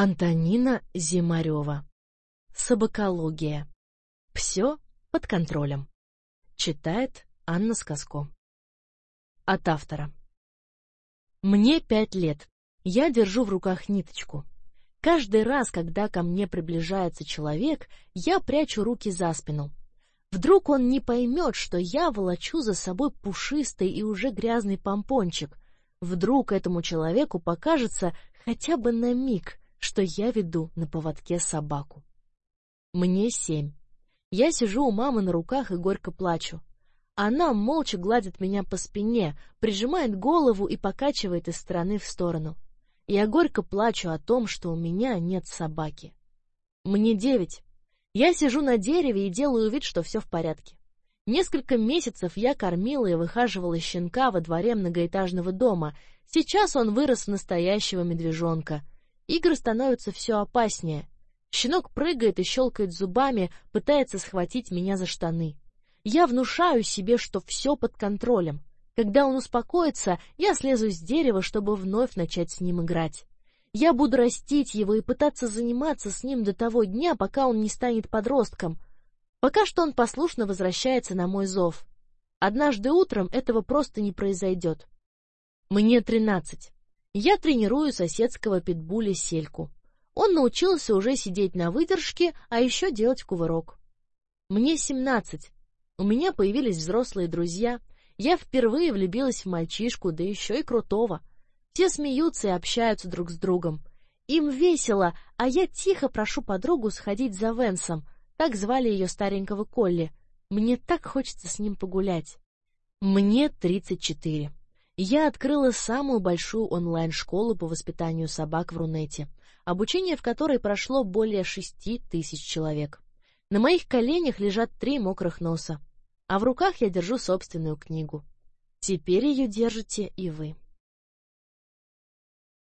Антонина Зимарева. Собакология. Все под контролем. Читает Анна Сказко. От автора. Мне пять лет. Я держу в руках ниточку. Каждый раз, когда ко мне приближается человек, я прячу руки за спину. Вдруг он не поймет, что я волочу за собой пушистый и уже грязный помпончик. Вдруг этому человеку покажется хотя бы на миг, что я веду на поводке собаку. Мне семь. Я сижу у мамы на руках и горько плачу. Она молча гладит меня по спине, прижимает голову и покачивает из стороны в сторону. Я горько плачу о том, что у меня нет собаки. Мне девять. Я сижу на дереве и делаю вид, что все в порядке. Несколько месяцев я кормила и выхаживала щенка во дворе многоэтажного дома. Сейчас он вырос в настоящего медвежонка — Игры становятся все опаснее. Щенок прыгает и щелкает зубами, пытается схватить меня за штаны. Я внушаю себе, что все под контролем. Когда он успокоится, я слезу с дерева, чтобы вновь начать с ним играть. Я буду растить его и пытаться заниматься с ним до того дня, пока он не станет подростком. Пока что он послушно возвращается на мой зов. Однажды утром этого просто не произойдет. Мне тринадцать. Я тренирую соседского питбуля Сельку. Он научился уже сидеть на выдержке, а еще делать кувырок. Мне семнадцать. У меня появились взрослые друзья. Я впервые влюбилась в мальчишку, да еще и крутого. Все смеются и общаются друг с другом. Им весело, а я тихо прошу подругу сходить за Венсом. Так звали ее старенького Колли. Мне так хочется с ним погулять. Мне тридцать четыре я открыла самую большую онлайн-школу по воспитанию собак в Рунете, обучение в которой прошло более шести тысяч человек. На моих коленях лежат три мокрых носа, а в руках я держу собственную книгу. Теперь ее держите и вы.